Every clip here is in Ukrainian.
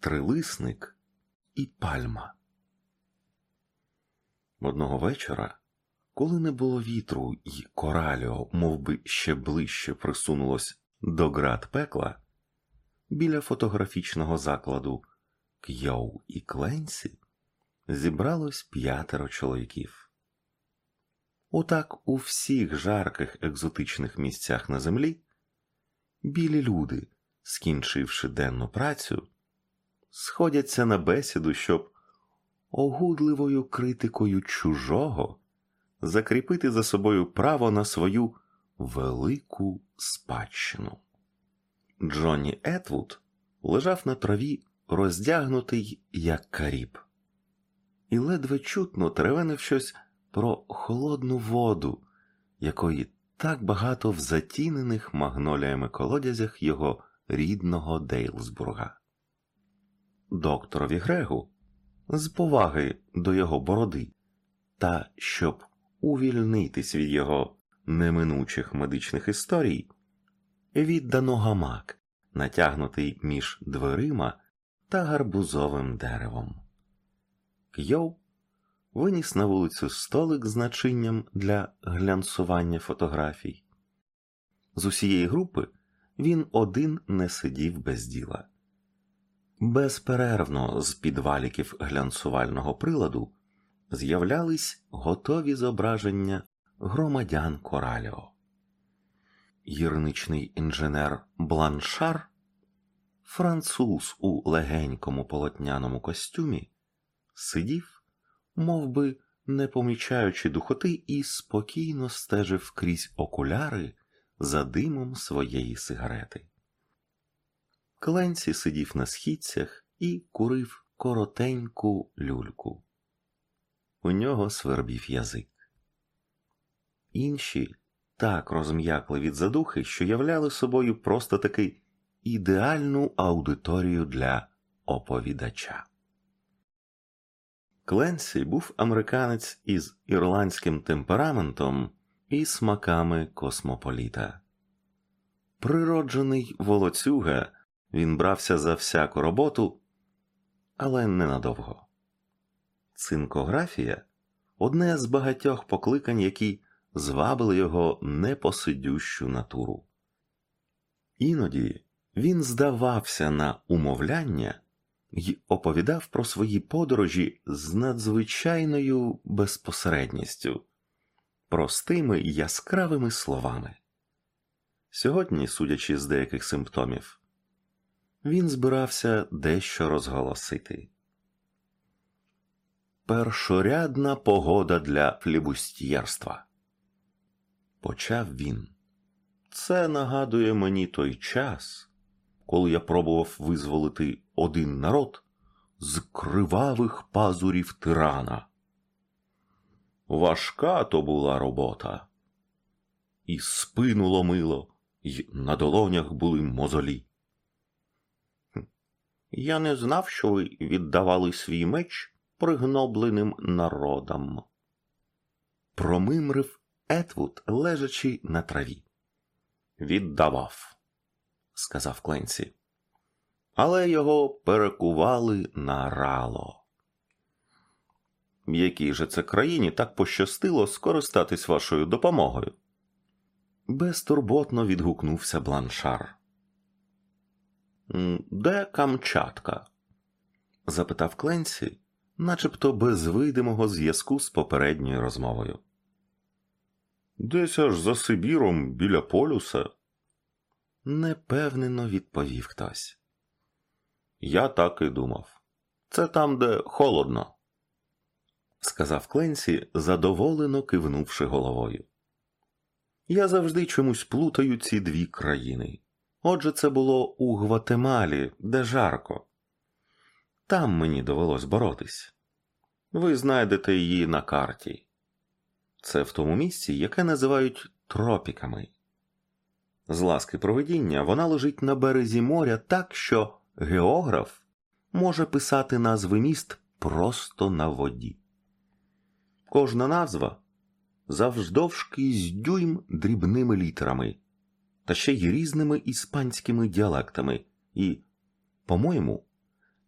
трилисник і пальма. Одного вечора, коли не було вітру, і кораліо мов би, ще ближче присунулось до град пекла, біля фотографічного закладу К'йоу і Кленсі зібралось п'ятеро чоловіків. Отак у всіх жарких екзотичних місцях на землі білі люди, скінчивши денну працю, сходяться на бесіду, щоб огудливою критикою чужого закріпити за собою право на свою велику спадщину. Джонні Етвуд лежав на траві, роздягнутий, як каріб, і ледве чутно теревенив щось про холодну воду, якої так багато в затінених магноліями колодязях його рідного Дейлсбурга. Докторові Грегу, з поваги до його бороди, та щоб увільнитись від його неминучих медичних історій, віддано гамак, натягнутий між дверима та гарбузовим деревом. Кйоу виніс на вулицю столик з начинням для глянцування фотографій. З усієї групи він один не сидів без діла. Безперервно з підваліків глянцувального приладу з'являлись готові зображення громадян Кораліо. Гірничний інженер Бланшар, француз у легенькому полотняному костюмі, сидів, мов би, не помічаючи духоти, і спокійно стежив крізь окуляри за димом своєї сигарети. Кленці сидів на східцях і курив коротеньку люльку. У нього свербів язик. Інші так розм'якли від задухи, що являли собою просто таки ідеальну аудиторію для оповідача. Кленсі був американець із ірландським темпераментом і смаками космополіта. Природжений волоцюга, він брався за всяку роботу, але ненадовго. Цинкографія одне з багатьох покликань, які звабили його непосидющу натуру. Іноді він здавався на умовляння й оповідав про свої подорожі з надзвичайною безпосередністю, простими й яскравими словами. Сьогодні, судячи з деяких симптомів, він збирався дещо розголосити. Першорядна погода для флібустьєрства. Почав він. Це нагадує мені той час, коли я пробував визволити один народ з кривавих пазурів тирана. Важка то була робота, і спину ломило, і на долонях були мозолі. Я не знав, що ви віддавали свій меч пригнобленим народам. Промимрив Етвуд, лежачи на траві. Віддавав, сказав Кленсі. Але його перекували на рало. В якій же це країні так пощастило скористатись вашою допомогою? Безтурботно відгукнувся Бланшар. Де Камчатка? запитав Кленсі, начебто без видимого зв'язку з попередньою розмовою. Десь аж за Сибіром біля полюса, непевнено відповів хтось. Я так і думав. Це там, де холодно, сказав Кленсі, задоволено кивнувши головою. Я завжди чомусь плутаю ці дві країни. Отже, це було у Гватемалі, де жарко. Там мені довелось боротись. Ви знайдете її на карті. Це в тому місці, яке називають тропіками. З ласки проведіння вона лежить на березі моря так, що географ може писати назви міст просто на воді. Кожна назва завждовжки з дюйм дрібними літерами та ще й різними іспанськими діалектами і, по-моєму,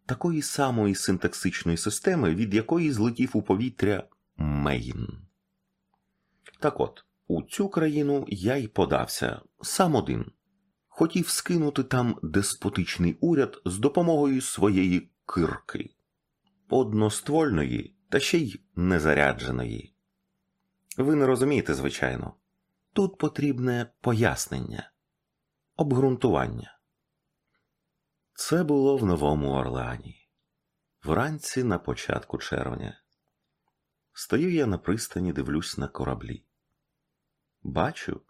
такої самої синтаксичної системи, від якої злетів у повітря Мейн. Так от, у цю країну я й подався сам один. Хотів скинути там деспотичний уряд з допомогою своєї кирки, одноствольної та ще й незарядженої. Ви не розумієте, звичайно, тут потрібне пояснення, обґрунтування. Це було в Новому Орлеані, вранці на початку червня. Стою я на пристані, дивлюсь на кораблі. Бачу,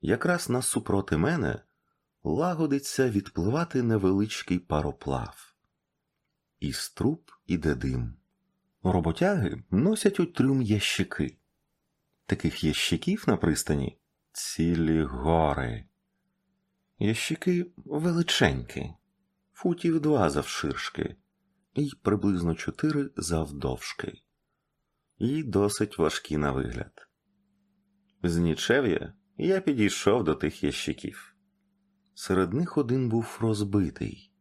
якраз насупроти мене лагодиться відпливати невеличкий пароплав. Із труб іде дим. Роботяги носять у трюм ящики. Таких ящиків на пристані цілі гори. Ящики величенькі, футів два завширшки і приблизно чотири завдовжки, і досить важкі на вигляд. З нічев'я я підійшов до тих ящиків. Серед них один був розбитий.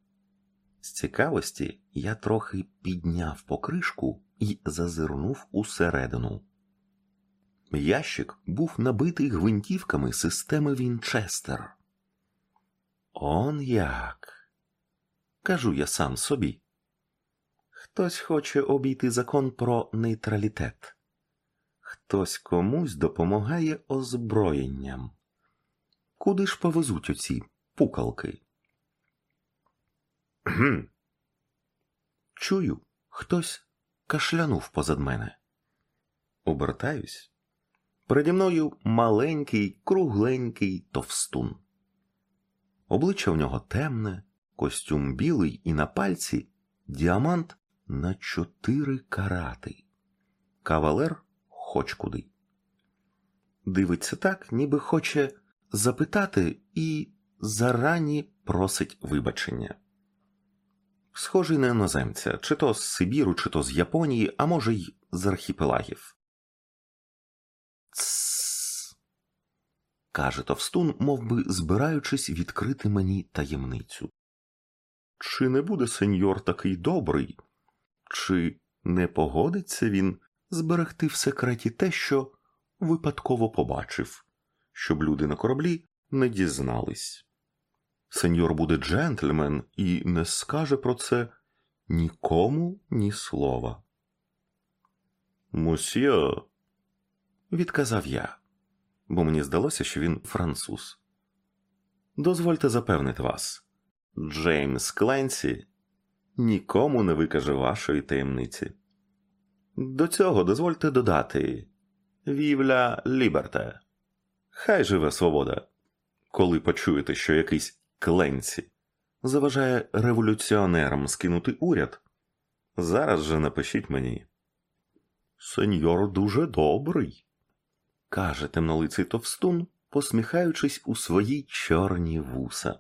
З цікавості я трохи підняв покришку і зазирнув усередину. Ящик був набитий гвинтівками системи Вінчестер. Он як. Кажу я сам собі. Хтось хоче обійти закон про нейтралітет, хтось комусь допомагає озброєнням. Куди ж повезуть оці пукалки? Чую, хтось кашлянув позад мене. Обертаюсь. Переді мною маленький, кругленький товстун. Обличчя в нього темне, костюм білий і на пальці діамант на чотири карати. Кавалер хоч куди. Дивиться так, ніби хоче запитати і зарані просить вибачення. Схожий на іноземця, чи то з Сибіру, чи то з Японії, а може й з архіпелагів. Каже товстун, мов би збираючись відкрити мені таємницю. Чи не буде сеньор такий добрий? Чи не погодиться він зберегти в секреті те, що випадково побачив, щоб люди на кораблі не дізнались? Сеньор буде джентльмен і не скаже про це нікому ні слова. Мусьо, відказав я, бо мені здалося, що він француз. Дозвольте запевнити вас, Джеймс Кленсі нікому не викаже вашої таємниці. До цього дозвольте додати Вівля Ліберте. Хай живе свобода. Коли почуєте, що якийсь Кленсі заважає революціонерам скинути уряд, зараз же напишіть мені. Сеньор дуже добрий, каже темнолиций товстун, посміхаючись у свої чорні вуса.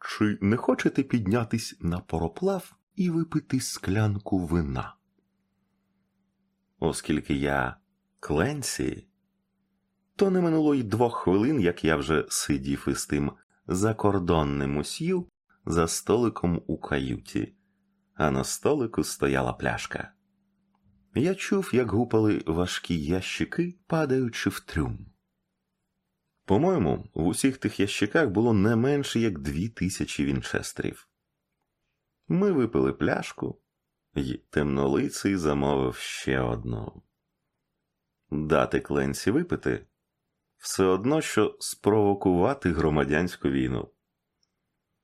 Чи не хочете піднятись на пароплав і випити склянку вина? Оскільки я Кленсі, то не минуло й двох хвилин, як я вже сидів із тим закордонним усю за столиком у каюті, а на столику стояла пляшка. Я чув, як гупали важкі ящики, падаючи в трюм. По-моєму, в усіх тих ящиках було не менше як дві тисячі вінчестерів. Ми випили пляшку, і темнолиций замовив ще одну. Дати кленці випити все одно, що спровокувати громадянську війну.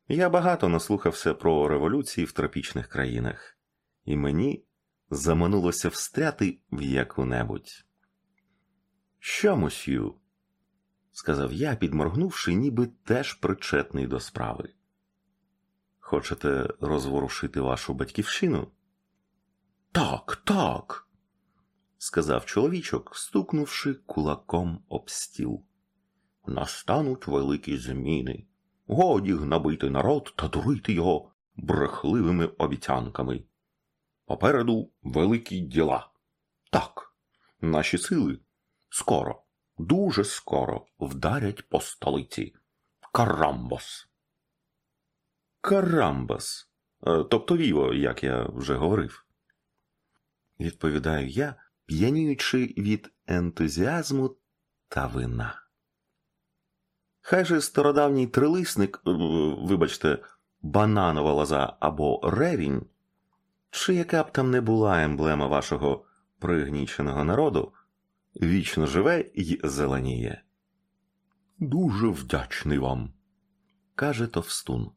Я багато наслухався про революції в тропічних країнах, і мені заманулося встряти в яку-небудь. Що, мусью? сказав я, підморгнувши, ніби теж причетний до справи. Хочете розворушити вашу батьківщину? Так, так, сказав чоловічок, стукнувши кулаком об стіл. Настануть великі зміни. Годі гнобити народ та дурити його брехливими обіцянками. Попереду великі діла. Так, наші сили скоро, дуже скоро вдарять по столиці. Карамбос. Карамбос. тобто віво, як я вже говорив. Відповідаю я, п'яніючи від ентузіазму та вина. Хай же стародавній трилисник, е, вибачте, бананова лоза або ревінь, чи яка б там не була емблема вашого пригніченого народу, вічно живе й зеленіє. Дуже вдячний вам, каже Товстун,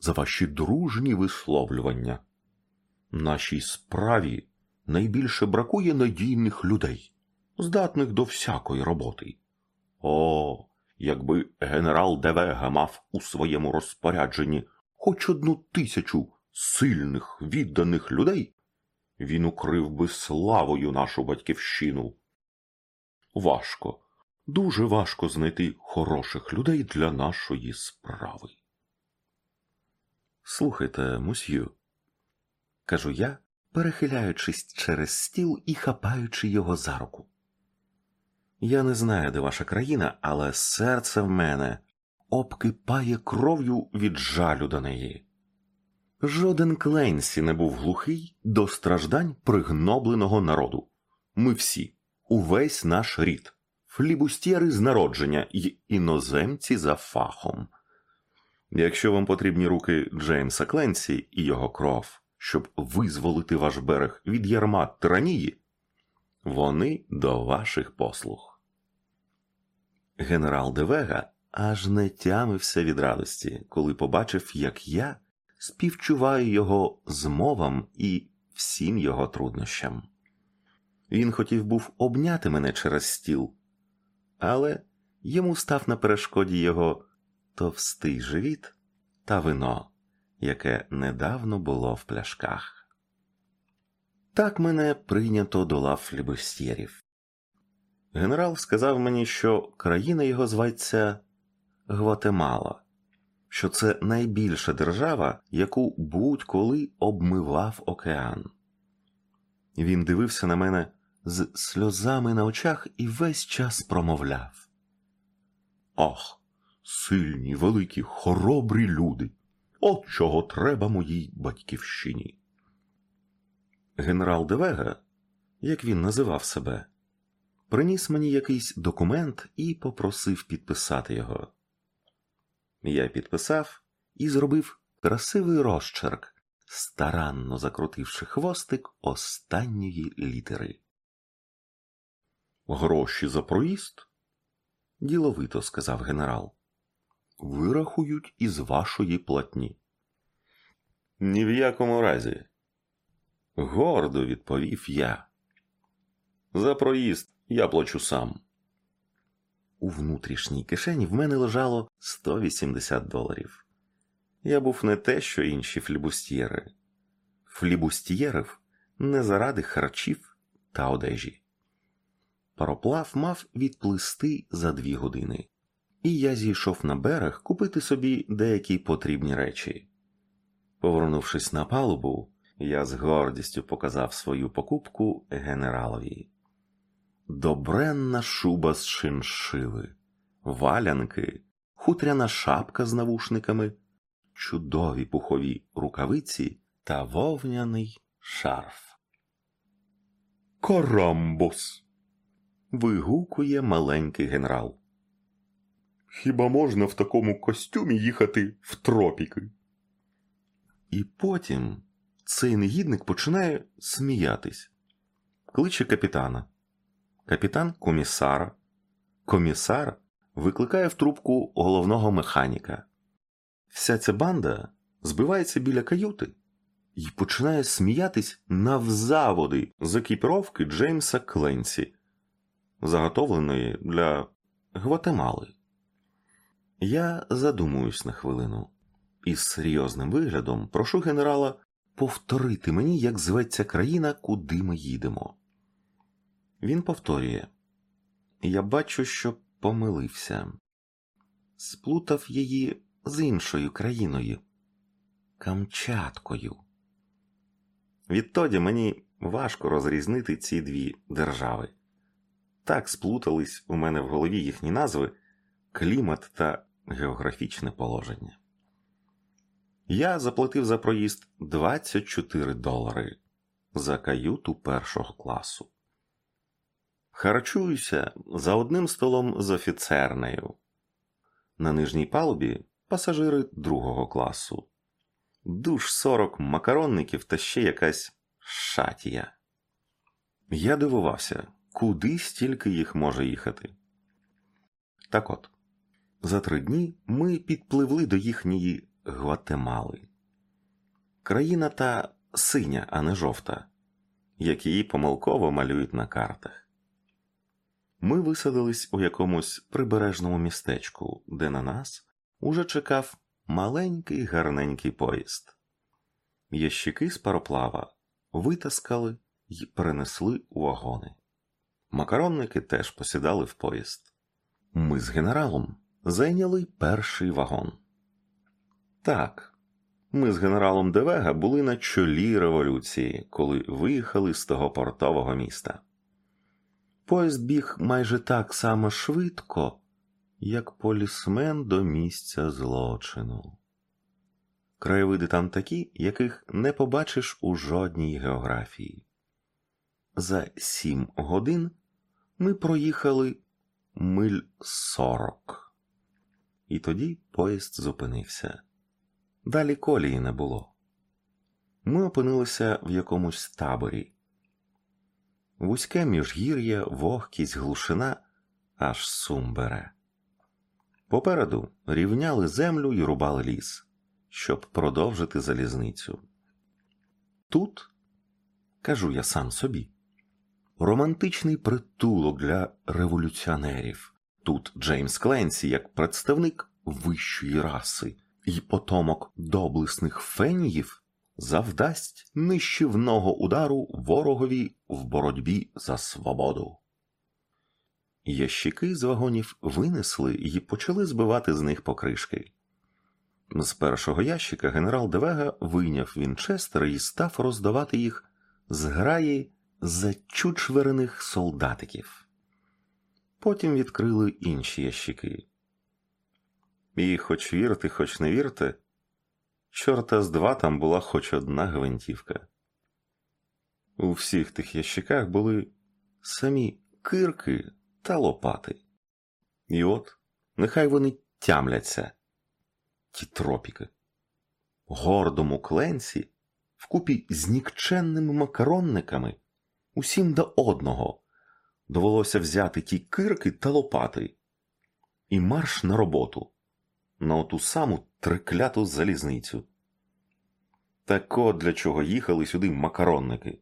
за ваші дружні висловлювання. Нашій справі найбільше бракує надійних людей, здатних до всякої роботи. О, якби генерал Девега мав у своєму розпорядженні хоч одну тисячу сильних відданих людей, він укрив би славою нашу батьківщину. Важко, дуже важко знайти хороших людей для нашої справи. Слухайте, мусью, кажу я, перехиляючись через стіл і хапаючи його за руку. Я не знаю, де ваша країна, але серце в мене обкипає кров'ю від жалю до неї. Жоден Кленсі не був глухий до страждань пригнобленого народу. Ми всі, увесь наш рід, флібустєри з народження й іноземці за фахом. Якщо вам потрібні руки Джеймса Кленсі і його кров, щоб визволити ваш берег від ярма тиранії, вони до ваших послуг. Генерал Девега аж не тямився від радості, коли побачив, як я співчуваю його змовам і всім його труднощам. Він хотів був обняти мене через стіл, але йому став на перешкоді його товстий живіт та вино, яке недавно було в пляшках. Так мене прийнято до лав флібустєрів. Генерал сказав мені, що країна його зветься Гватемала, що це найбільша держава, яку будь-коли обмивав океан. Він дивився на мене з сльозами на очах і весь час промовляв Ах, сильні, великі, хоробрі люди! От чого треба моїй батьківщині. Генерал Девега, як він називав себе, приніс мені якийсь документ і попросив підписати його. Я підписав і зробив красивий розчерк, старанно закрутивши хвостик останньої літери. Гроші за проїзд? діловито сказав генерал. Вирахують із вашої платні. Ні в якому разі. Гордо відповів я. За проїзд я плачу сам. У внутрішній кишені в мене лежало 180 доларів. Я був не те, що інші флібустьєри. Флібустьєрів не заради харчів та одежі. Пароплав мав відплисти за дві години, і я зійшов на берег купити собі деякі потрібні речі. Повернувшись на палубу, я з гордістю показав свою покупку генералові добренна шуба з шиншили, валянки, хутряна шапка з навушниками, чудові пухові рукавиці та вовняний шарф. Карамбос. вигукує маленький генерал. Хіба можна в такому костюмі їхати в тропіки? І потім цей негідник починає сміятись, кличе капітана. Капітан комісара. Комісар викликає в трубку головного механіка. Вся ця банда збивається біля каюти і починає сміятись навзаводи з екіпіровки Джеймса Кленсі, заготовленої для Гватемали. Я задумуюсь на хвилину і з серйозним виглядом прошу генерала повторити мені, як зветься країна, куди ми їдемо. Він повторює Я бачу, що помилився, сплутав її з іншою країною Камчаткою. Відтоді мені важко розрізнити ці дві держави. Так сплутались у мене в голові їхні назви, клімат та географічне положення. я заплатив за проїзд 24 долари за каюту першого класу. Харчуюся за одним столом з офіцернею. На нижній палубі пасажири другого класу. Душ 40 макаронників та ще якась шатія. Я дивувався, куди стільки їх може їхати. Так от, за три дні ми підпливли до їхньої Гватемали. Країна та синя, а не жовта, як її помилково малюють на картах. Ми висадились у якомусь прибережному містечку, де на нас уже чекав маленький гарненький поїзд. Ящики з пароплава витаскали й перенесли у вагони. Макаронники теж посідали в поїзд. Ми з генералом зайняли перший вагон. Так, ми з генералом Девега були на чолі революції, коли виїхали з того портового міста. Поїзд біг майже так само швидко, як полісмен до місця злочину. Краєвиди там такі, яких не побачиш у жодній географії. За сім годин ми проїхали миль сорок, і тоді поїзд зупинився. Далі колії не було. Ми опинилися в якомусь таборі. Вузьке міжгір'я, вогкість, глушина аж сум бере. Попереду рівняли землю і рубали ліс, щоб продовжити залізницю. Тут, кажу я сам собі, романтичний притулок для революціонерів. Тут Джеймс Кленсі, як представник вищої раси і потомок доблесних феніїв, завдасть нищівного удару ворогові в боротьбі за свободу. Ящики з вагонів винесли і почали збивати з них покришки. З першого ящика генерал Девега вийняв Вінчестер і став роздавати їх з граї зачучверених солдатиків. Потім відкрили інші ящики. І, хоч вірте, хоч не вірте, чорта з два там була хоч одна гвинтівка. У всіх тих ящиках були самі кирки та лопати. І от нехай вони тямляться, ті тропіки. Гордому кленці вкупі з нікченними макаронниками усім до одного довелося взяти ті кирки та лопати і марш на роботу на оту саму трикляту залізницю. Так от для чого їхали сюди макаронники.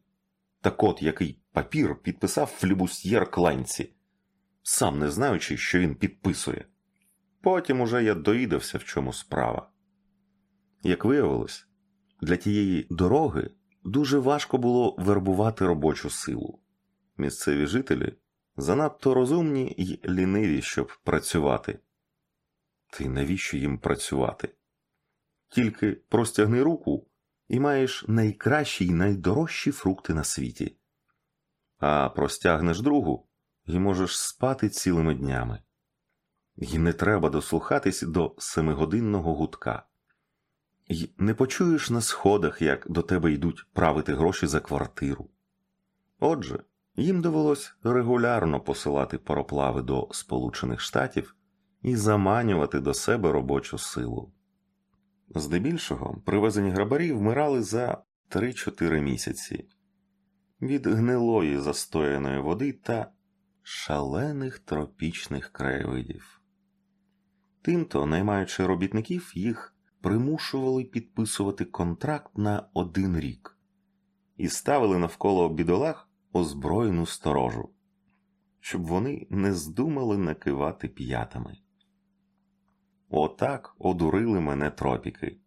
Так от який папір підписав флібустьєр кланці, сам не знаючи, що він підписує. Потім уже я доїдався, в чому справа. Як виявилось, для тієї дороги дуже важко було вербувати робочу силу. Місцеві жителі занадто розумні й ліниві, щоб працювати. Ти навіщо їм працювати? Тільки простягни руку і маєш найкращі й найдорожчі фрукти на світі, а простягнеш другу і можеш спати цілими днями. І не треба дослухатись до семигодинного гудка. І не почуєш на сходах, як до тебе йдуть правити гроші за квартиру. Отже, їм довелось регулярно посилати пароплави до Сполучених Штатів і заманювати до себе робочу силу. Здебільшого привезені грабарі вмирали за 3-4 місяці від гнилої застояної води та шалених тропічних краєвидів. Тимто, наймаючи робітників, їх примушували підписувати контракт на один рік і ставили навколо бідолах озброєну сторожу, щоб вони не здумали накивати п'ятами. Отак одурили мене тропіки.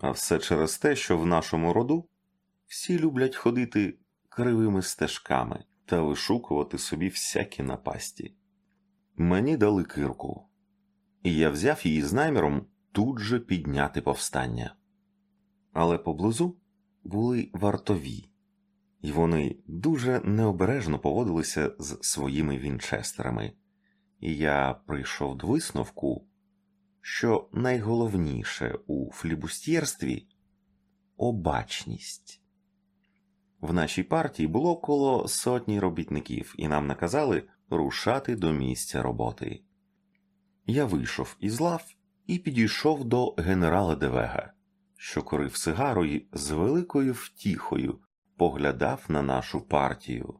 А все через те, що в нашому роду всі люблять ходити кривими стежками та вишукувати собі всякі напасті. Мені дали кирку, і я взяв її з наміром тут же підняти повстання. Але поблизу були вартові, і вони дуже необережно поводилися з своїми вінчестерами, і я прийшов до висновку що найголовніше у флібустєрстві обачність. В нашій партії було коло сотні робітників, і нам наказали рушати до місця роботи. Я вийшов із лав і підійшов до генерала Девега, що курив сигару і з великою втіхою поглядав на нашу партію.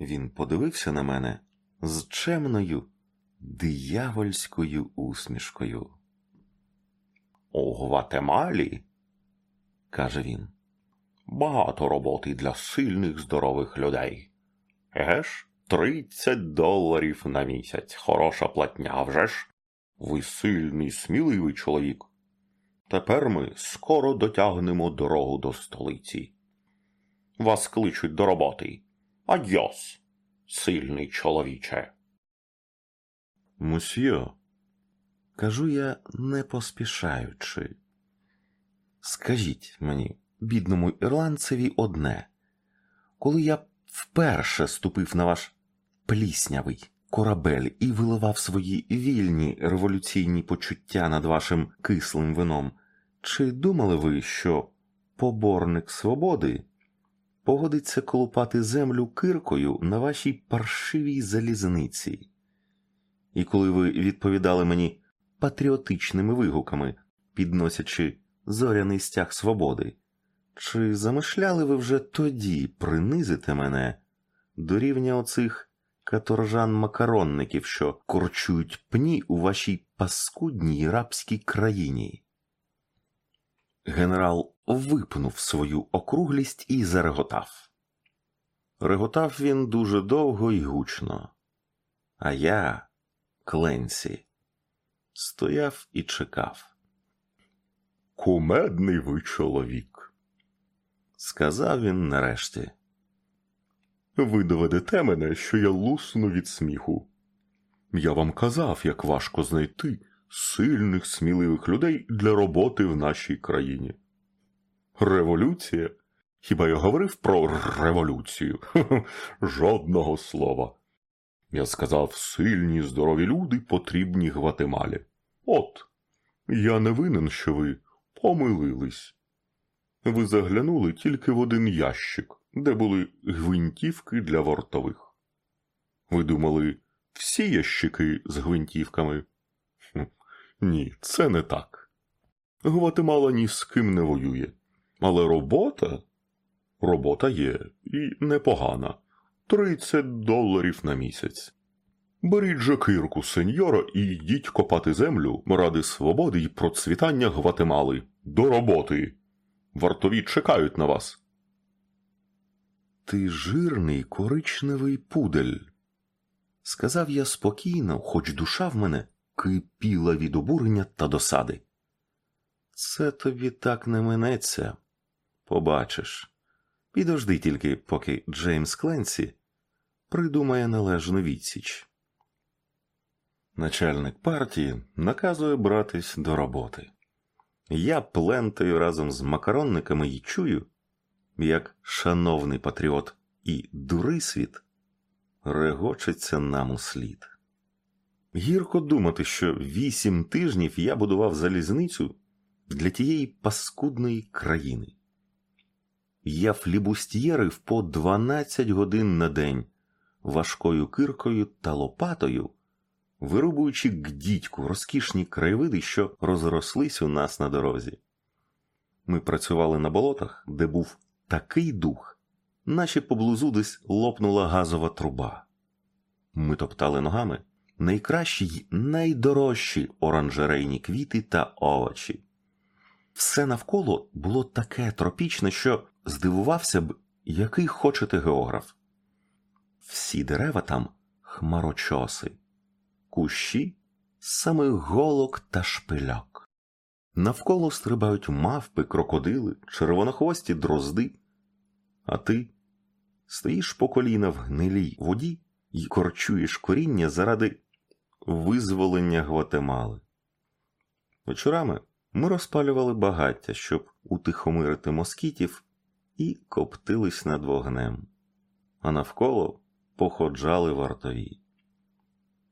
Він подивився на мене з чемною диявольською усмішкою. У Гватемалі, каже він, багато роботи для сильних здорових людей. Еге ж, тридцять доларів на місяць. Хороша платня вже ж. Ви сильний, сміливий чоловік. Тепер ми скоро дотягнемо дорогу до столиці. Вас кличуть до роботи. Адьос, сильний чоловіче. Мусьє, кажу я не поспішаючи. Скажіть мені, бідному ірландцеві, одне, коли я вперше ступив на ваш пліснявий корабель і виливав свої вільні революційні почуття над вашим кислим вином, чи думали ви, що поборник свободи погодиться колупати землю киркою на вашій паршивій залізниці? І коли ви відповідали мені патріотичними вигуками, підносячи зоряний стяг свободи, чи замишляли ви вже тоді принизити мене до рівня оцих каторжан-макаронників, що корчують пні у вашій паскудній рабській країні? Генерал випнув свою округлість і зареготав. Реготав він дуже довго і гучно, а я, Кленсі, стояв і чекав. Кумедний ви чоловік, сказав він нарешті. Ви доведете мене, що я лусну від сміху. Я вам казав, як важко знайти сильних, сміливих людей для роботи в нашій країні. Революція? Хіба я говорив про революцію? Жодного слова. Я сказав, сильні, здорові люди потрібні Гватемалі. От, я не винен, що ви помилились. Ви заглянули тільки в один ящик, де були гвинтівки для вартових. Ви думали, всі ящики з гвинтівками? Ні, це не так. Гватемала ні з ким не воює. Але робота робота є і непогана. Тридцять доларів на місяць. Беріть же кирку, сеньора, і йдіть копати землю ради свободи й процвітання Гватемали. До роботи. Вартові чекають на вас. Ти жирний коричневий пудель, сказав я спокійно, хоч душа в мене кипіла від обурення та досади. Це тобі так не минеться. Побачиш. Підожди тільки, поки Джеймс Кленсі придумає належну відсіч. Начальник партії наказує братись до роботи. Я плентаю разом з макаронниками і чую, як шановний патріот і дурисвіт регочеться нам у слід. Гірко думати, що вісім тижнів я будував залізницю для тієї паскудної країни. Я флібустьєрив по 12 годин на день важкою киркою та лопатою вирубуючи гдітьку розкішні краєвиди, що розрослись у нас на дорозі. Ми працювали на болотах, де був такий дух, наче поблизу десь лопнула газова труба. Ми топтали ногами найкращі й найдорожчі оранжерейні квіти та овочі. Все навколо було таке тропічне, що здивувався б, який хочете географ. Всі дерева там хмарочоси, кущі самих голок та шпиляк. Навколо стрибають мавпи, крокодили, червонохвості дрозди, а ти стоїш по коліна в гнилій воді і корчуєш коріння заради визволення Гватемали. Вечорами ми розпалювали багаття, щоб утихомирити москітів, і коптились над вогнем, а навколо походжали вартові.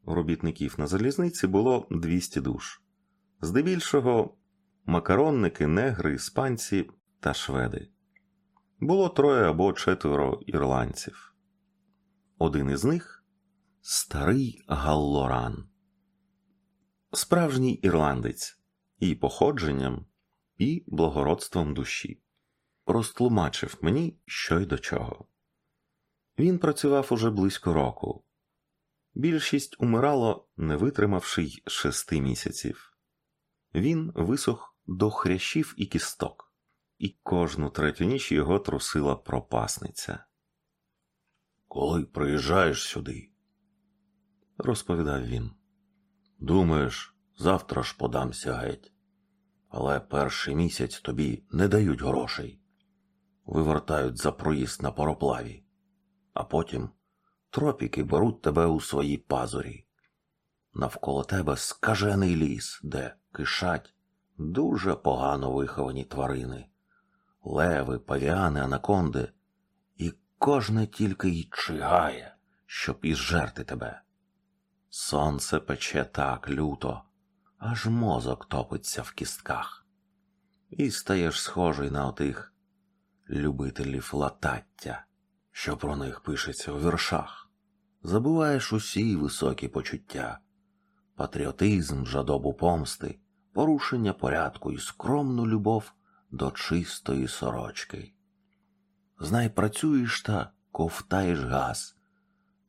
робітників на залізниці було 200 душ. Здебільшого макаронники, негри, іспанці та шведи. Було троє або четверо ірландців. Один із них старий Галлоран, справжній ірландець і походженням, і благородством душі. Розтлумачив мені, що й до чого. Він працював уже близько року. Більшість умирало, не витримавши й шести місяців. Він висох до хрящів і кісток, і кожну третю ніч його трусила пропасниця. Коли приїжджаєш сюди, розповідав він. Думаєш, завтра ж подамся геть. Але перший місяць тобі не дають грошей, вивертають за проїзд на пароплаві, а потім тропіки беруть тебе у свої пазурі. Навколо тебе скажений ліс, де кишать дуже погано виховані тварини, леви, павіани, анаконди, і кожне тільки й чигає, щоб ізжерти тебе. Сонце пече так люто, аж мозок топиться в кістках, і стаєш схожий на отих любителів латаття, що про них пишеться у віршах. Забуваєш усі високі почуття, патріотизм, жадобу помсти, порушення порядку і скромну любов до чистої сорочки. Знай, працюєш та ковтаєш газ,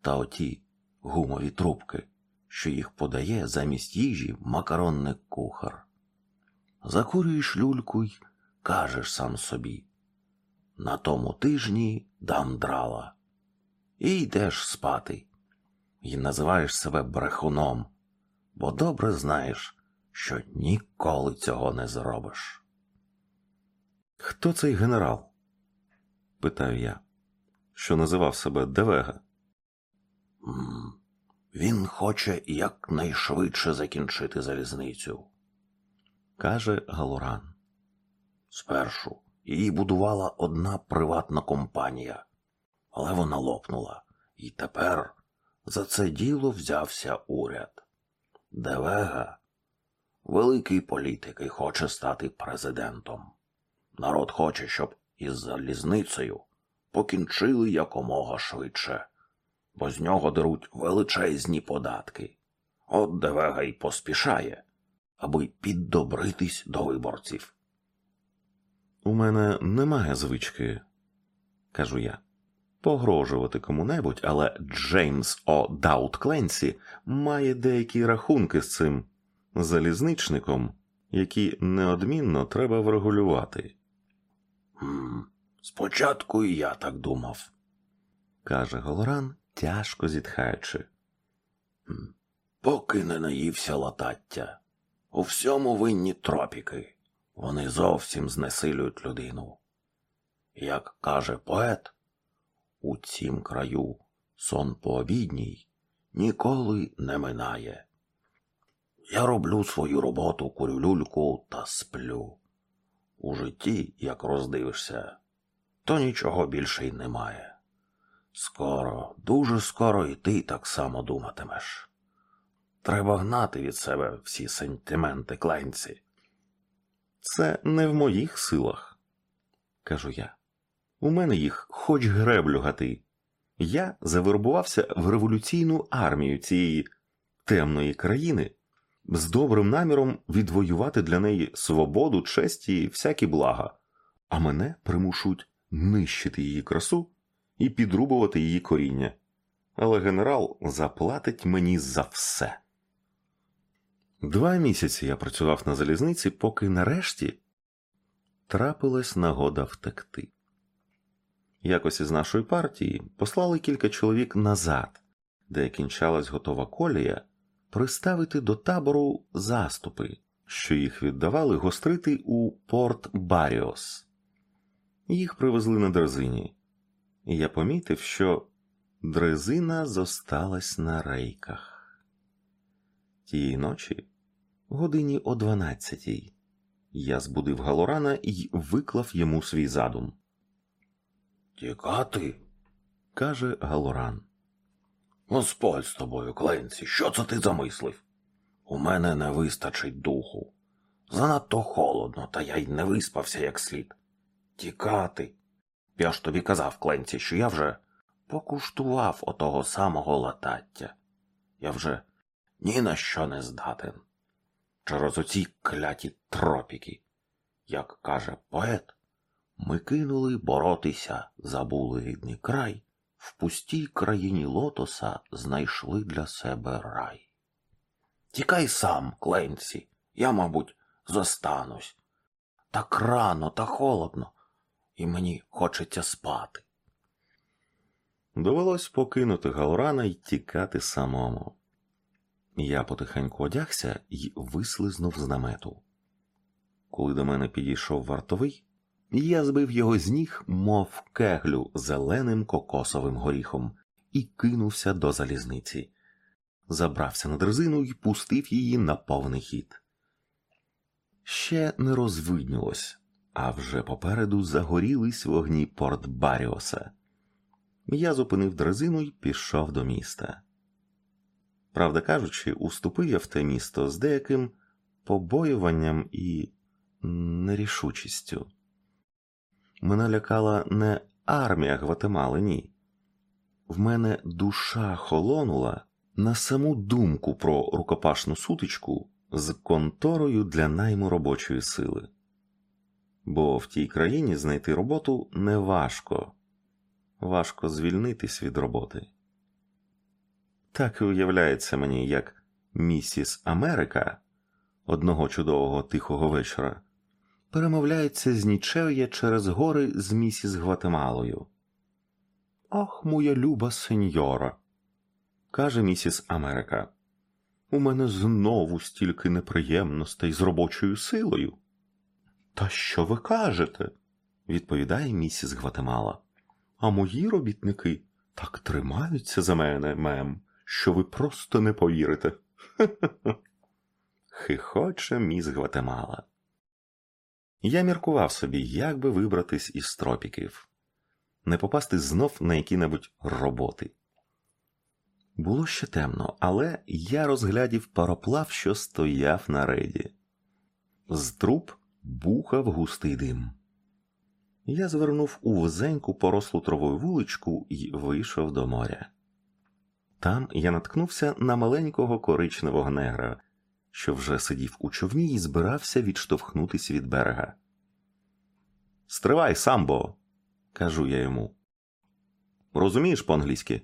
та оті гумові трубки, що їх подає замість їжі макаронник кухар. Закурюєш люльку й кажеш сам собі на тому тижні дам драла. І йдеш спати, і називаєш себе брехуном, бо добре знаєш, що ніколи цього не зробиш. Хто цей генерал? питаю я, що називав себе Девега. «М, Він хоче якнайшвидше закінчити залізницю, каже Галуран. Спершу її будувала одна приватна компанія, але вона лопнула, і тепер за це діло взявся уряд. Девега, великий політик і хоче стати президентом. Народ хоче, щоб із залізницею покінчили якомога швидше, бо з нього деруть величезні податки. От Девега й поспішає, аби піддобритись до виборців. У мене немає звички, кажу я, погрожувати кому-небудь, але Джеймс О. Даут Кленсі має деякі рахунки з цим залізничником, які неодмінно треба врегулювати. Спочатку і я так думав, каже Голоран, тяжко зітхаючи. Поки не наївся латаття. У всьому винні тропіки. Вони зовсім знесилюють людину. Як каже поет, у цім краю сон пообідній ніколи не минає. Я роблю свою роботу, курю люльку та сплю. У житті, як роздивишся, то нічого більше й немає. Скоро, дуже скоро і ти так само думатимеш. Треба гнати від себе всі сентименти кленці. Це не в моїх силах, кажу я. У мене їх хоч греблю гати. Я завербувався в революційну армію цієї темної країни з добрим наміром відвоювати для неї свободу, честь і всякі блага, а мене примушують нищити її красу і підрубувати її коріння. Але генерал заплатить мені за все. Два місяці я працював на залізниці, поки нарешті трапилась нагода втекти. Якось із нашої партії послали кілька чоловік назад, де кінчалась готова колія, приставити до табору заступи, що їх віддавали гострити у Порт Баріос. Їх привезли на дрезині, і я помітив, що дрезина зосталась на рейках. Тієї ночі, годині о дванадцятій, я збудив Галорана і виклав йому свій задум. Тікати, каже Галоран. Господь з тобою, Кленсі, що це ти замислив? У мене не вистачить духу. Занадто холодно, та я й не виспався як слід. Тікати. Я ж тобі казав, Кленці, що я вже покуштував отого самого латаття. Я вже ні на що не здатен. Через оці кляті тропіки, як каже поет, ми кинули боротися, забули рідний край, в пустій країні лотоса знайшли для себе рай. Тікай сам, Кленсі, я, мабуть, зостанусь. Так рано та холодно, і мені хочеться спати. Довелось покинути Гаурана й тікати самому. Я потихеньку одягся і вислизнув з намету. Коли до мене підійшов вартовий, я збив його з ніг, мов кеглю зеленим кокосовим горіхом, і кинувся до залізниці. Забрався на дрезину і пустив її на повний хід. Ще не розвиднілось, а вже попереду загорілись вогні Порт Баріоса. Я зупинив дрезину і пішов до міста. Правда кажучи, уступив я в те місто з деяким побоюванням і нерішучістю. Мене лякала не армія Гватемали, ні. В мене душа холонула на саму думку про рукопашну сутичку з конторою для найму робочої сили. Бо в тій країні знайти роботу не важко, важко звільнитись від роботи. Так і уявляється мені, як місіс Америка одного чудового тихого вечора перемовляється з нічев'я через гори з місіс Гватемалою. Ах, моя люба сеньора, каже місіс Америка. У мене знову стільки неприємностей з робочою силою. Та що ви кажете? відповідає місіс Гватемала. А мої робітники так тримаються за мене, мем, що ви просто не повірите. Хихоче міс Гватемала. Я міркував собі, як би вибратись із тропіків, не попасти знов на які-небудь роботи. Було ще темно, але я розглядів пароплав, що стояв на реді. З труб бухав густий дим. Я звернув у вузеньку порослу травою вуличку і вийшов до моря. Там я наткнувся на маленького коричневого негра, що вже сидів у човні і збирався відштовхнутися від берега. Стривай, самбо, кажу я йому. Розумієш по-англійськи?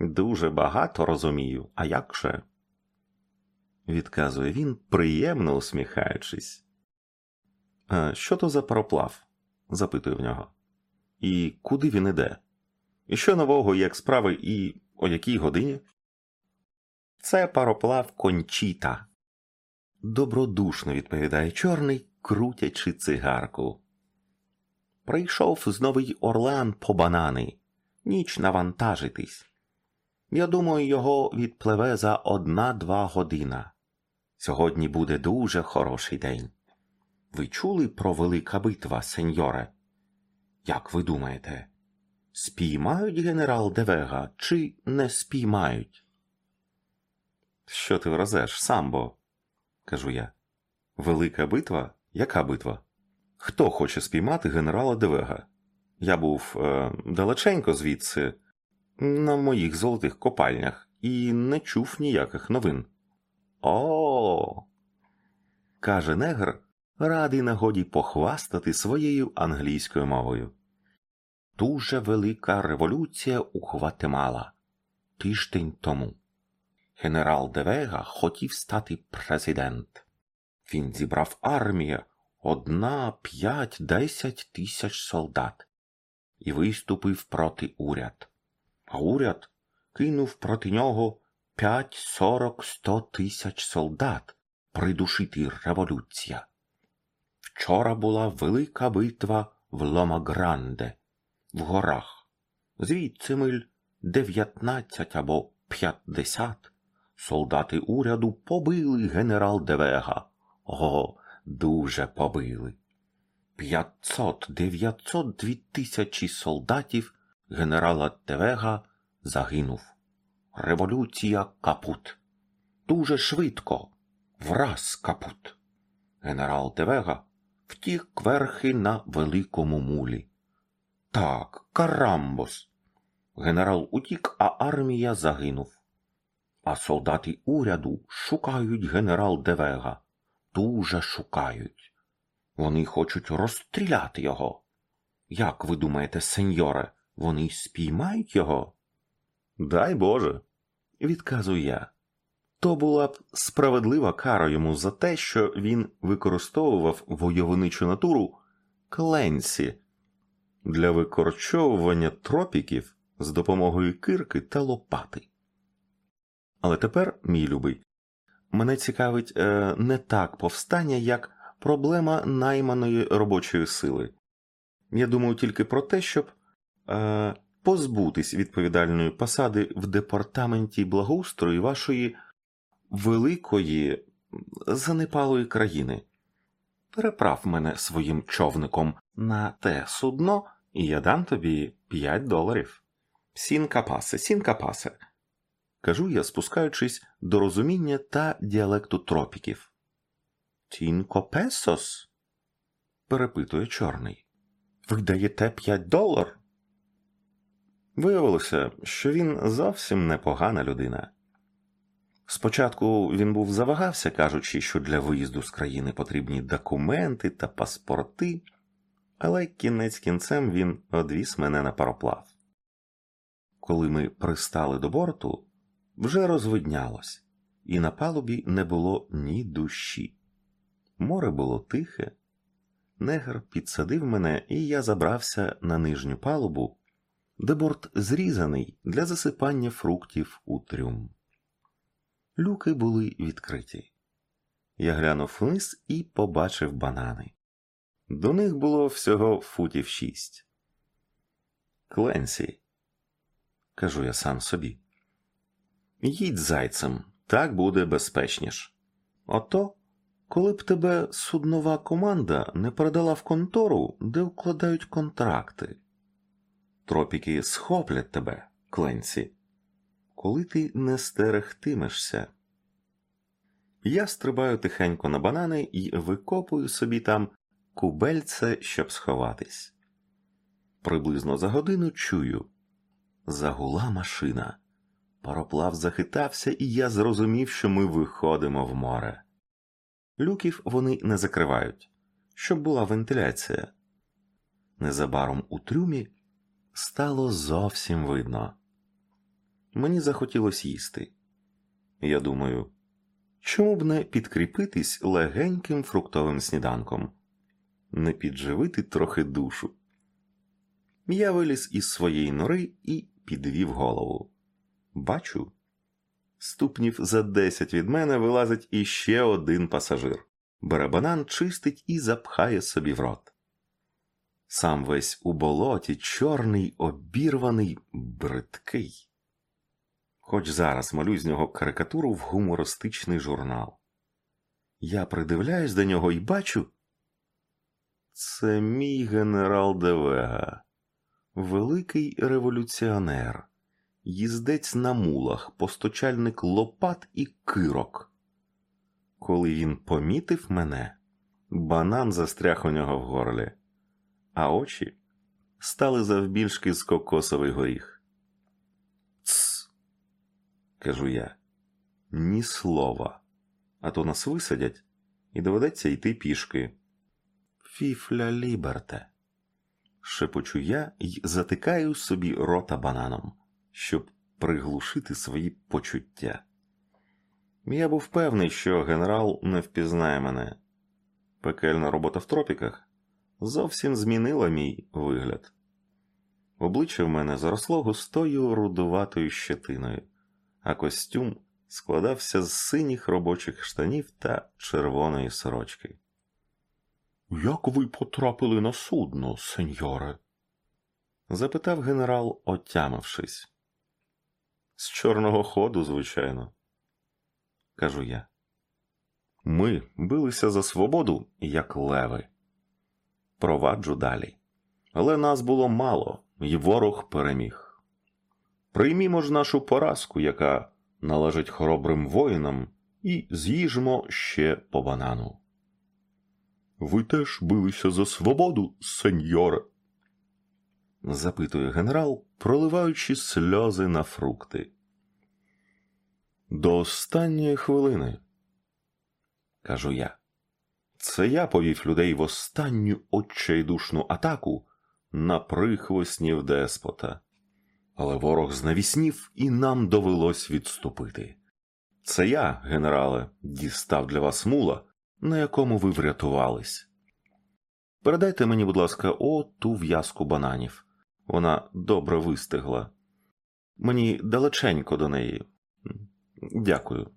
Дуже багато розумію, а як же? відказує він, приємно усміхаючись. «А Що то за пароплав? запитую в нього. І куди він іде? І що нового, як справи, і о якій годині? Це пароплав кончіта. Добродушно відповідає чорний, крутячи цигарку. Прийшов з Новий Орлеан по банани. Ніч навантажитись. Я думаю, його відпливе за одна-два година. Сьогодні буде дуже хороший день. Ви чули про велика битва, сеньоре? Як ви думаєте, спіймають генерал Девега чи не спіймають? Що ти вразеш, самбо? кажу я. Велика битва? Яка битва? Хто хоче спіймати генерала Девега? Я був е, далеченько звідси, на моїх золотих копальнях, і не чув ніяких новин. О. каже негр, радий нагоді похвастати своєю англійською мовою. Дуже велика революція у Гватемала тиждень тому. Генерал Девега хотів стати президент. Він зібрав армію одна, п'ять, десять тисяч солдат і виступив проти уряд. А уряд кинув проти нього п'ять, сорок, сто тисяч солдат придушити революція. Вчора була велика битва в Ломагранде, в горах. Звідси миль дев'ятнадцять або п'ятдесят солдати уряду побили генерал Девега. О, дуже побили. П'ятсот, дев'ятсот дві тисячі солдатів генерала Девега загинув Революція капут. Дуже швидко. Враз капут. Генерал Девега втік верхи на великому мулі. Так, карамбос. Генерал утік, а армія загинув. А солдати уряду шукають генерал Девега. Дуже шукають. Вони хочуть розстріляти його. Як ви думаєте, сеньоре, вони спіймають його? Дай Боже, відказую я. То була б справедлива кара йому за те, що він використовував войовничу натуру Кленсі для викорчовування тропіків з допомогою кирки та лопати. Але тепер, мій любий, мене цікавить е, не так повстання, як проблема найманої робочої сили. Я думаю тільки про те, щоб е, позбутись відповідальної посади в департаменті благоустрою вашої великої занепалої країни. Переправ мене своїм човником на те судно, і я дам тобі п'ять доларів. Сінкапасе, сінкапасе. Кажу я, спускаючись до розуміння та діалекту тропіків. Тінко песос? перепитує чорний. Ви даєте п'ять долар? Виявилося, що він зовсім непогана людина. Спочатку він був завагався, кажучи, що для виїзду з країни потрібні документи та паспорти, але кінець кінцем він одвіз мене на пароплав. Коли ми пристали до борту, вже розвиднялось, і на палубі не було ні душі. Море було тихе, негр підсадив мене, і я забрався на нижню палубу, де борт зрізаний для засипання фруктів у трюм. Люки були відкриті. Я глянув вниз і побачив банани. До них було всього футів шість. Кленсі, кажу я сам собі. Їдь зайцем, так буде безпечніш. Ото, коли б тебе суднова команда не передала в контору, де вкладають контракти. Тропіки схоплять тебе, Кленсі коли ти не стерегтимешся. Я стрибаю тихенько на банани і викопую собі там кубельце, щоб сховатись. Приблизно за годину чую загула машина. Пароплав захитався, і я зрозумів, що ми виходимо в море. Люків вони не закривають, щоб була вентиляція. Незабаром у трюмі стало зовсім видно мені захотілося їсти. Я думаю, чому б не підкріпитись легеньким фруктовим сніданком, не підживити трохи душу. Я виліз із своєї нори і підвів голову. Бачу, ступнів за десять від мене вилазить іще один пасажир. Бере банан, чистить і запхає собі в рот. Сам весь у болоті, чорний, обірваний, бридкий хоч зараз малюю з нього карикатуру в гумористичний журнал. Я придивляюсь до нього і бачу. Це мій генерал Девега, великий революціонер, їздець на мулах, постачальник лопат і кирок. Коли він помітив мене, банан застряг у нього в горлі, а очі стали завбільшки з кокосовий горіх кажу я. Ні слова. А то нас висадять і доведеться йти пішки. Фіфля ліберте. шепочу я і затикаю собі рота бананом, щоб приглушити свої почуття. Я був певний, що генерал не впізнає мене. Пекельна робота в тропіках зовсім змінила мій вигляд. Обличчя в мене заросло густою рудуватою щетиною а костюм складався з синіх робочих штанів та червоної сорочки. Як ви потрапили на судно, сеньоре? запитав генерал, отямившись. З чорного ходу, звичайно, кажу я. Ми билися за свободу, як леви. Проваджу далі. Але нас було мало, і ворог переміг. Приймімо ж нашу поразку, яка належить хоробрим воїнам, і з'їжмо ще по банану. Ви теж билися за свободу, сеньоре? запитує генерал, проливаючи сльози на фрукти. До останньої хвилини, кажу я. Це я повів людей в останню отчайдушну атаку на прихвоснів деспота. Але ворог знавіснів, і нам довелось відступити. Це я, генерале, дістав для вас мула, на якому ви врятувались. Передайте мені, будь ласка, о ту в'язку бананів. Вона добре вистигла. Мені далеченько до неї. Дякую.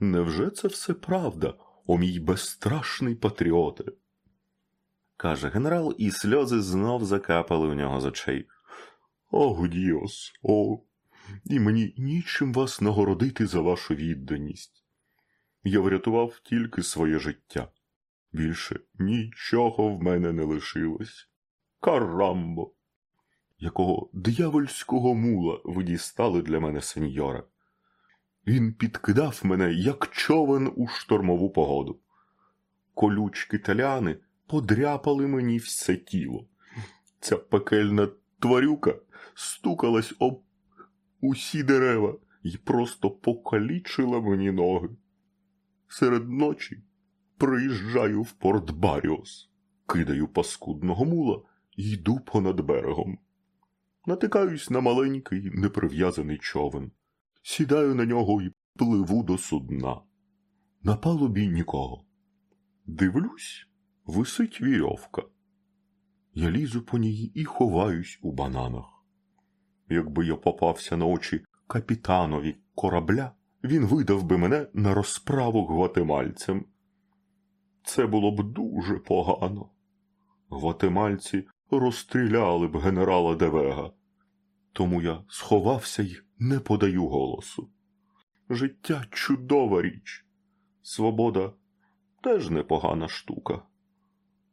Невже це все правда, о мій безстрашний патріоте? каже генерал, і сльози знов закапали у нього з очей. Ох, Діос, о, і мені нічим вас нагородити за вашу відданість. Я врятував тільки своє життя. Більше нічого в мене не лишилось. Карамбо! Якого диявольського мула ви дістали для мене, сеньоре? Він підкидав мене, як човен у штормову погоду. Колючки таляни подряпали мені все тіло. Ця пекельна тварюка стукалась об усі дерева і просто покалічила мені ноги. Серед ночі приїжджаю в Порт Баріос, кидаю паскудного мула і йду понад берегом. Натикаюсь на маленький неприв'язаний човен, сідаю на нього і пливу до судна. На палубі нікого. Дивлюсь, висить вірьовка. Я лізу по ній і ховаюсь у бананах. Якби я попався на очі капітанові корабля, він видав би мене на розправу гватемальцям. Це було б дуже погано. Гватемальці розстріляли б генерала Девега. Тому я сховався й не подаю голосу. Життя чудова річ. Свобода теж непогана штука.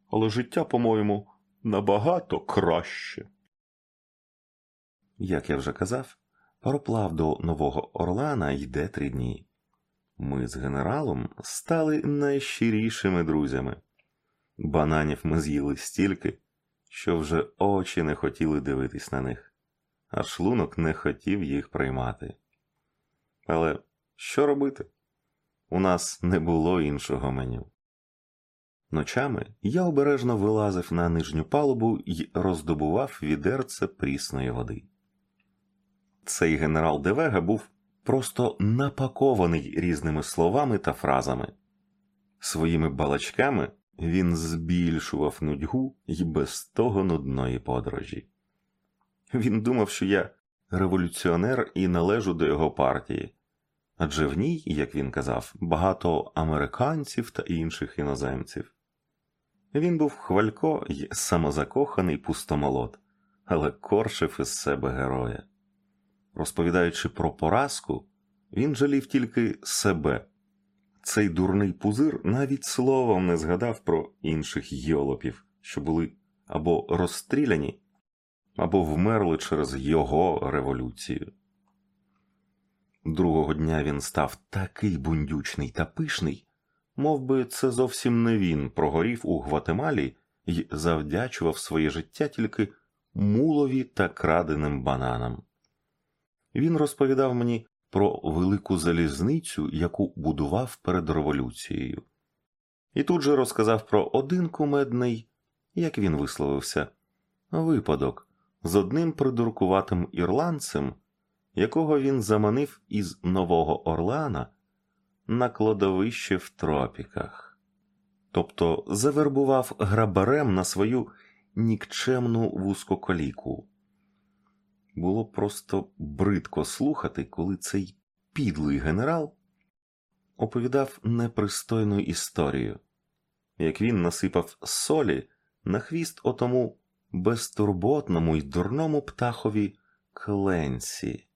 Але життя, по-моєму, набагато краще. Як я вже казав, пароплав до Нового Орлана йде три дні. Ми з генералом стали найщирішими друзями. Бананів ми з'їли стільки, що вже очі не хотіли дивитись на них, а шлунок не хотів їх приймати. Але що робити? У нас не було іншого меню. Ночами я обережно вилазив на нижню палубу і роздобував відерце прісної води. Цей генерал Девега був просто напакований різними словами та фразами. Своїми балачками він збільшував нудьгу й без того нудної подорожі. Він думав, що я революціонер і належу до його партії, адже в ній, як він казав, багато американців та інших іноземців. Він був хвалько й самозакоханий пустомолот, але коршив із себе героя. Розповідаючи про поразку, він жалів тільки себе. Цей дурний пузир навіть словом не згадав про інших йолопів, що були або розстріляні, або вмерли через його революцію. Другого дня він став такий бундючний та пишний, мов би це зовсім не він прогорів у Гватемалі і завдячував своє життя тільки мулові та краденим бананам. Він розповідав мені про велику залізницю, яку будував перед революцією, і тут же розказав про один кумедний, як він висловився, випадок з одним придуркуватим ірландцем, якого він заманив із Нового Орлеана на кладовище в тропіках, тобто завербував грабарем на свою нікчемну вузкоколіку. Було просто бридко слухати, коли цей підлий генерал оповідав непристойну історію, як він насипав солі на хвіст отому безтурботному й дурному птахові Кленсі.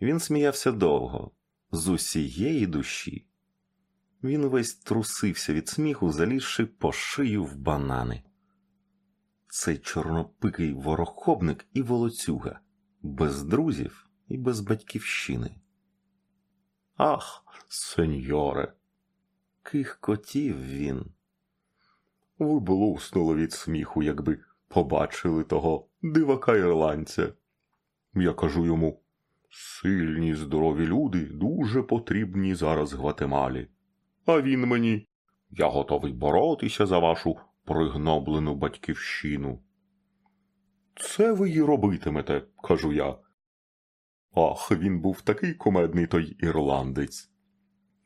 Він сміявся довго, з усієї душі. Він весь трусився від сміху, залізши по шию в банани. Цей чорнопикий ворохобник і волоцюга без друзів і без батьківщини. Ах, сеньоре, кихкотів він. Ви б луснули від сміху, якби побачили того дивака ірландця. Я кажу йому сильні, здорові люди дуже потрібні зараз Гватемалі. А він мені я готовий боротися за вашу пригноблену батьківщину. Це ви й робитимете, кажу я. Ах, він був такий кумедний той ірландець.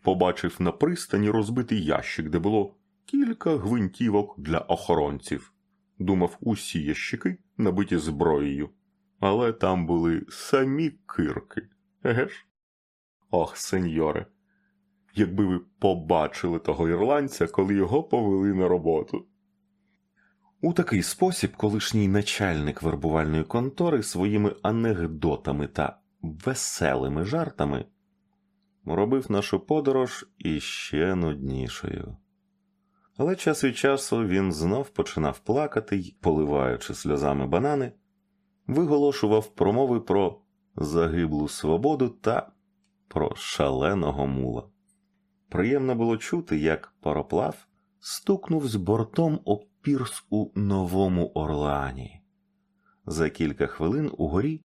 Побачив на пристані розбитий ящик, де було кілька гвинтівок для охоронців. Думав, усі ящики набиті зброєю, але там були самі кирки. Еге ж? Ох, сеньоре, якби ви побачили того ірландця, коли його повели на роботу. У такий спосіб колишній начальник вербувальної контори своїми анекдотами та веселими жартами робив нашу подорож іще нуднішою. Але час від часу він знов починав плакати й, поливаючи сльозами банани, виголошував промови про загиблу свободу та про шаленого мула. Приємно було чути, як пароплав стукнув з бортом об пірс у Новому Орлеані. За кілька хвилин угорі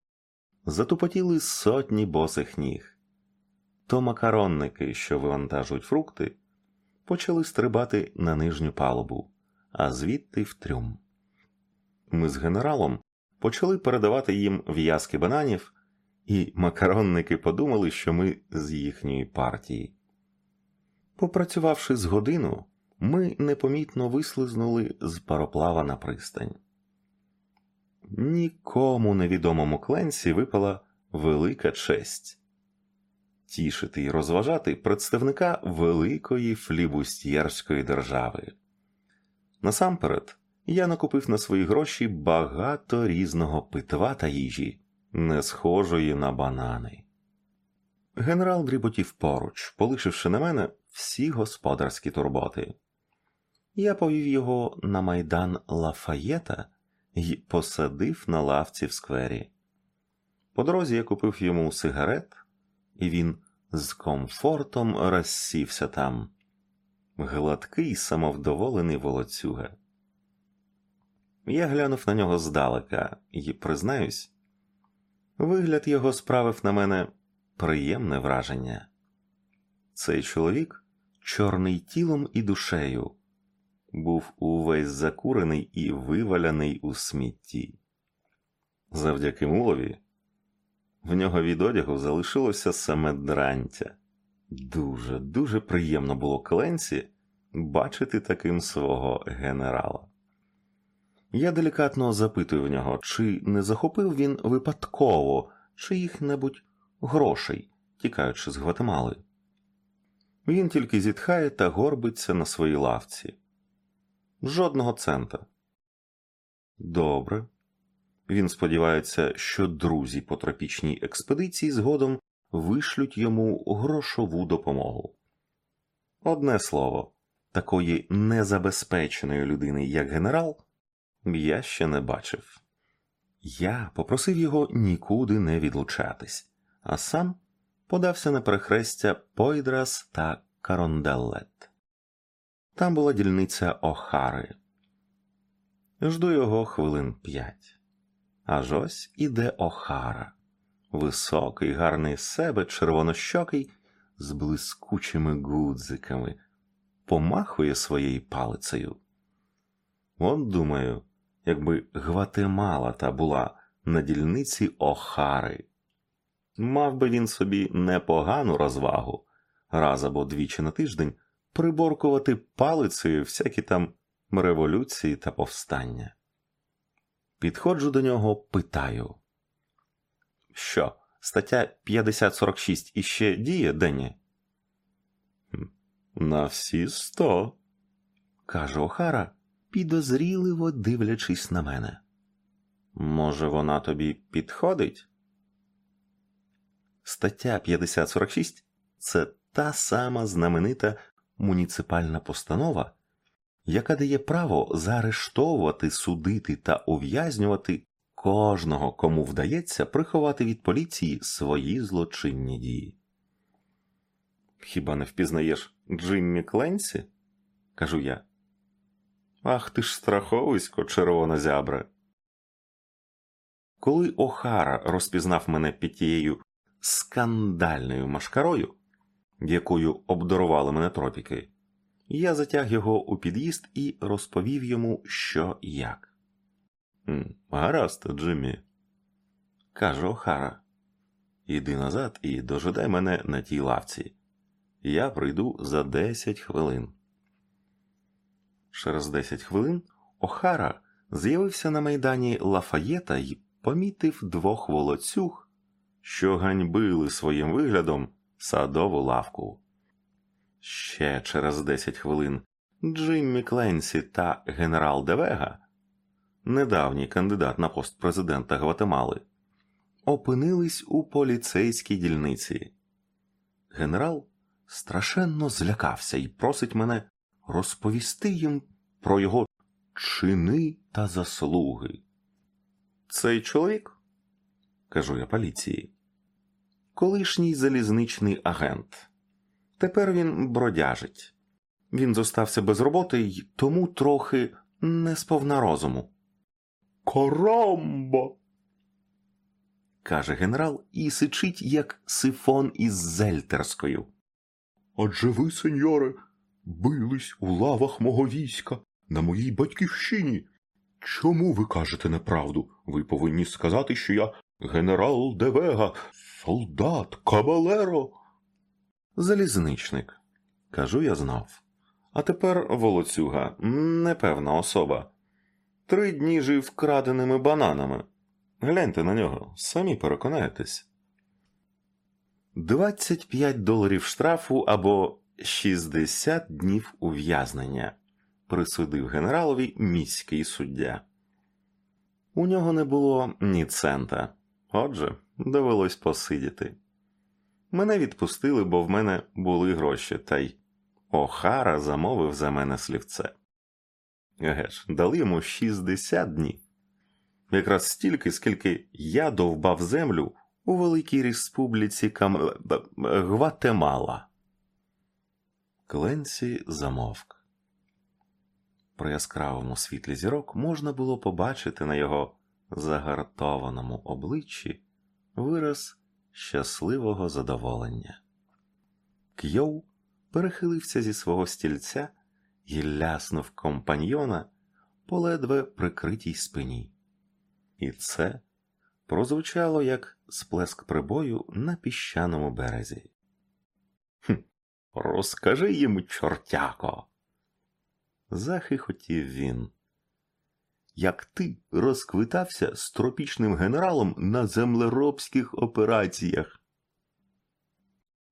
затупотіли сотні босих ніг. То макаронники, що вивантажують фрукти, почали стрибати на нижню палубу, а звідти в трюм. Ми з генералом почали передавати їм в'язки бананів, і макаронники подумали, що ми з їхньої партії. Попрацювавши з годину, ми непомітно вислизнули з пароплава на пристань. Нікому невідомому кленсі випала велика честь тішити і розважати представника великої флібустьєрської держави. Насамперед, я накупив на свої гроші багато різного питва та їжі, не схожої на банани. Генерал дріботів поруч, полишивши на мене всі господарські турботи. Я повів його на майдан Лафаєта і посадив на лавці в сквері. По дорозі я купив йому сигарет, і він з комфортом розсівся там. Гладкий, самовдоволений волоцюга. Я глянув на нього здалека і, признаюсь, вигляд його справив на мене приємне враження. Цей чоловік, чорний тілом і душею, був увесь закурений і виваляний у смітті. Завдяки мулові в нього від одягу залишилося саме дрантя. Дуже, дуже приємно було Кленсі бачити таким свого генерала. Я делікатно запитую в нього, чи не захопив він випадково чиїх-небудь грошей, тікаючи з Гватемали. Він тільки зітхає та горбиться на своїй лавці. Жодного цента. Добре. Він сподівається, що друзі по тропічній експедиції згодом вишлють йому грошову допомогу. Одне слово, такої незабезпеченої людини, як генерал, я ще не бачив. Я попросив його нікуди не відлучатись, а сам подався на перехрестя Пойдрас та Каронделлет. Там була дільниця Охари. Жду його хвилин п'ять. Аж ось іде Охара, високий, гарний себе, червонощокий, з блискучими гудзиками, помахує своєю палицею. От думаю, якби Гватемала та була на дільниці Охари, мав би він собі непогану розвагу раз або двічі на тиждень приборкувати палицею всякі там революції та повстання. Підходжу до нього, питаю. Що, стаття 5046 іще діє Денні? На всі сто, каже Охара, підозріливо дивлячись на мене. Може, вона тобі підходить? Стаття 5046 це та сама знаменита муніципальна постанова, яка дає право заарештовувати, судити та ув'язнювати кожного, кому вдається приховати від поліції свої злочинні дії. Хіба не впізнаєш Джиммі Кленсі? кажу я. Ах ти ж страховисько, червона зябре. Коли Охара розпізнав мене під тією скандальною машкарою, якою обдарували мене тропіки, я затяг його у під'їзд і розповів йому, що як. Гаразд, Джиммі, каже Охара. Іди назад і дожидай мене на тій лавці. Я прийду за 10 хвилин. Через 10 хвилин Охара з'явився на майдані Лафаєта і помітив двох волоцюг, що ганьбили своїм виглядом садову лавку. Ще через 10 хвилин Джиммі Кленсі та генерал Девега, недавній кандидат на пост президента Гватемали, опинились у поліцейській дільниці. Генерал страшенно злякався і просить мене розповісти їм про його чини та заслуги. Цей чоловік, кажу я поліції, колишній залізничний агент. Тепер він бродяжить. Він зостався без роботи й тому трохи не сповна розуму. Коромбо. каже генерал і сичить, як сифон із зельтерською. Адже ви, сеньоре, бились у лавах мого війська на моїй батьківщині. Чому ви кажете неправду? Ви повинні сказати, що я генерал Девега, солдат, кабалеро. Залізничник, кажу я знав. А тепер волоцюга, непевна особа. Три дні жив краденими бананами. Гляньте на нього, самі переконаєтесь. 25 доларів штрафу або 60 днів ув'язнення, присудив генералові міський суддя. У нього не було ні цента, отже, довелось посидіти. Мене відпустили, бо в мене були гроші, та й Охара замовив за мене слівце. Еге дали йому 60 днів. Якраз стільки, скільки я довбав землю у Великій Республіці Кам... Гватемала. Кленсі замовк. При яскравому світлі зірок можна було побачити на його загартованому обличчі вираз щасливого задоволення. Кйоу перехилився зі свого стільця і ляснув компаньйона по ледве прикритій спині. І це прозвучало як сплеск прибою на піщаному березі. «Хм, Розкажи їм, чортяко. Захихотів він. Як ти розквитався з тропічним генералом на землеробських операціях?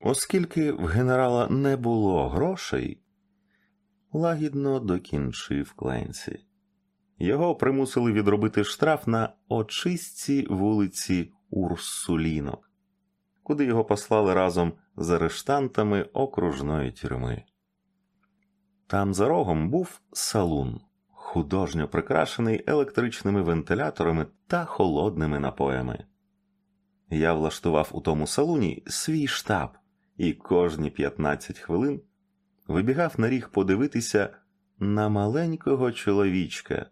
Оскільки в генерала не було грошей, лагідно докінчив Кленсі. Його примусили відробити штраф на очистці вулиці Урсулінок, куди його послали разом з арештантами окружної тюрми. Там за рогом був салун, художньо прикрашений електричними вентиляторами та холодними напоями. Я влаштував у тому салуні свій штаб і кожні 15 хвилин вибігав на ріг подивитися на маленького чоловічка,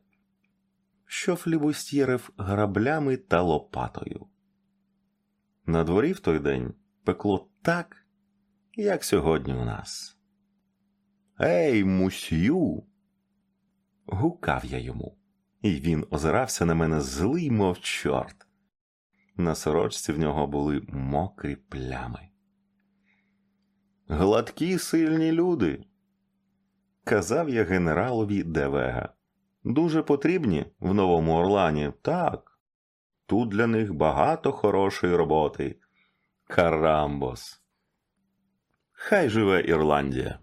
що флібустєрив граблями та лопатою. На дворі в той день пекло так, як сьогодні у нас. Ей, мусью. Гукав я йому, і він озирався на мене злий, мов чорт. На сорочці в нього були мокрі плями. Гладкі сильні люди, казав я генералові Девега. Дуже потрібні в Новому Орлані, так. Тут для них багато хорошої роботи. Карамбос. Хай живе Ірландія.